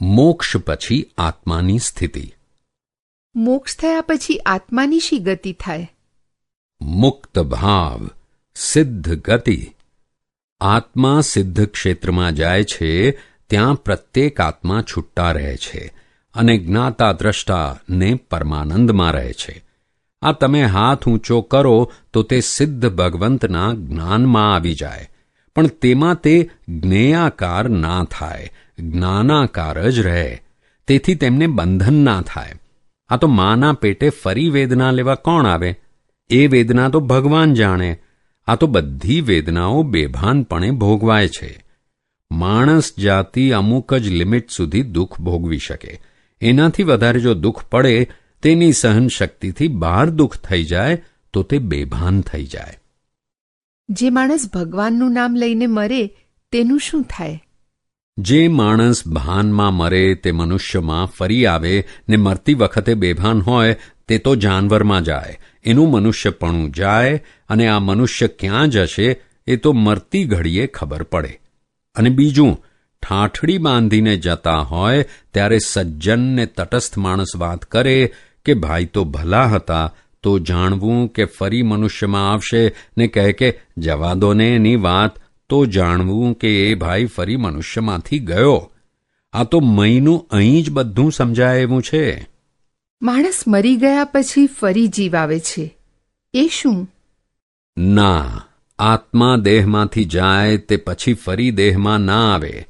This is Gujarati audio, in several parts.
મોક્ષ પછી આત્માની સ્થિતિ. મોક્ષ થયા પછી આત્માની શી ગતિ થાય? મુક્ત ભાવ સિદ્ધ ગતિ. આત્મા સિદ્ધ ક્ષેત્રમાં જાય છે ત્યાં પ્રત્યેક આત્મા છૂટા રહે છે અને જ્ઞાતા દ્રષ્ટા ને પરમાનંદમાં રહે છે. આ તમે હાથ ઊંચો કરો તો તે સિદ્ધ ભગવંતના જ્ઞાનમાં આવી જાય. પણ તેમાં તે જ્ઞેયાકાર ના થાય, જ્ઞાનાકાર જ રહે. તેથી તેમને બંધન ના થાય. આ તો માના પેટે ફરી વેદના લેવા કોણ આવે? એ વેદના તો ભગવાન જાણે. આ તો બધી વેદનાઓ બેભાનપણે ભોગવાય છે. માણસ જાતિ અમુક જ લિમિટ સુધી દુઃખ ભોગવી શકે. એનાથી વધારે જો દુઃખ પડે, તેની સહનશક્તિથી બહાર દુઃખ થઈ જાય, તો તે બેભાન થઈ જાય. જે માણસ ભગવાનનું નામ લઈને મરે, તેનું શું થાય? જે માણસ ભાનમાં મરે, તે મનુષ્યમાં ફરી આવે ને મરતી વખતે બેભાન હોય, તે તો જાનવરમાં જાય. એનું મનુષ્યપણું જાય અને આ મનુષ્ય ક્યાં જશે, એ તો મરતી ઘડીએ ખબર પડે. અને બીજું, ઠાઠડી બાંધીને જતા હોય, ત્યારે સજ્જન ને તટસ્થ માણસ વાત કરે કે, ભાઈ તો ભલા હતા તો જાણવું કે ફરી મનુષ્યમાં આવશે ને કહે કે જવા દો ને એની વાત. તો જાણવું કે એ ભાઈ ફરી મનુષ્યમાંથી ગયો. આ તો મહીનું અહીં જ બધું સમજાય એવું છે. માણસ મરી ગયા પછી ફરી જીવ આવે છે. એ શું? ના આત્મા દેહમાંથી જાય તે પછી ફરી દેહમાં ના આવે.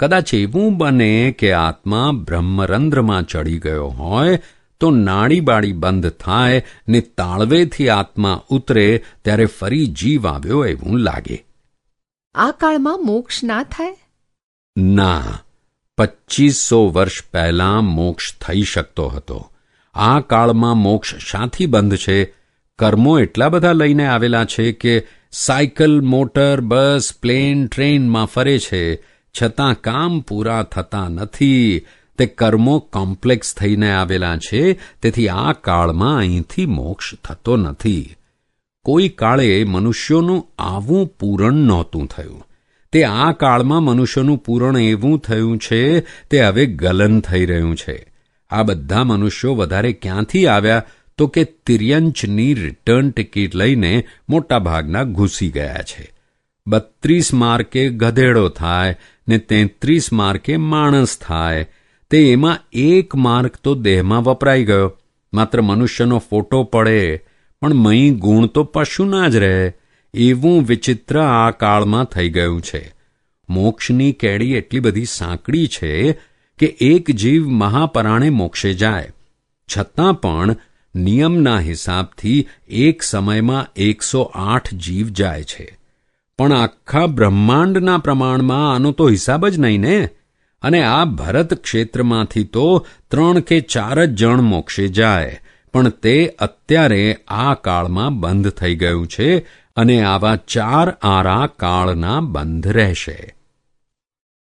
કદાચ એવું બને કે આત્મા બ્રહ્મરંધ્રમાં ચડી ગયો હોય તો નાડીબાડી બંધ થાય ને તાળવેથી આત્મા ઉતરે ત્યારે ફરી જીવ આવ્યો એવું લાગે. આ કાળમાં મોક્ષ ના થાય? ના પચ્ચીસો વર્ષ પહેલાં મોક્ષ થઈ શકતો હતો. આ કાળમાં મોક્ષ શાથી બંધ છે? કર્મો એટલા બધા લઈને આવેલા છે કે સાયકલ મોટર બસ પ્લેન ટ્રેનમાં ફરે છે. છતાં કામ પૂરા થતા નથી. તે કર્મો કોમ્પ્લેક્સ થઈને આવેલા છે, તેથી આ કાળમાં અહીંથી મોક્ષ થતો નથી. કોઈ કાળે મનુષ્યોનું આવું પૂરણ નહોતું થયું. તે આ કાળમાં મનુષ્યનું પૂરણ એવું થયું છે, તે હવે ગલન થઈ રહ્યું છે. આ બધા મનુષ્યો વધારે ક્યાંથી આવ્યા? તો કે તિર્યંચની રિટર્ન ટિકિટ લઈને મોટાભાગના ઘૂસી ગયા છે. બત્રીસ માર્કે ગધેડો થાય ને તેત્રીસ માર્કે માણસ થાય. તે એમાં એક માર્ક તો દેહમાં વપરાઈ ગયો. માત્ર મનુષ્યનો ફોટો પડે, પણ મહી ગુણ તો પશુના જ રહે. એવું વિચિત્ર આ કાળમાં થઈ ગયું છે. મોક્ષની કેડી એટલી બધી સાંકડી છે કે એક જીવ મહાપરાણે મોક્ષે જાય. છતાં પણ નિયમના હિસાબથી એક સમયમાં એકસો આઠ જીવ જાય છે. પણ આખા બ્રહ્માંડના પ્રમાણમાં આનો તો હિસાબ જ નહીં ને? અને આ ભરત ક્ષેત્રમાંથી તો ત્રણ કે ચાર જ જણ મોક્ષે જાય. પણ તે અત્યારે આ કાળમાં બંધ થઈ ગયું છે અને આવા ચાર આરા કાળના બંધ રહેશે.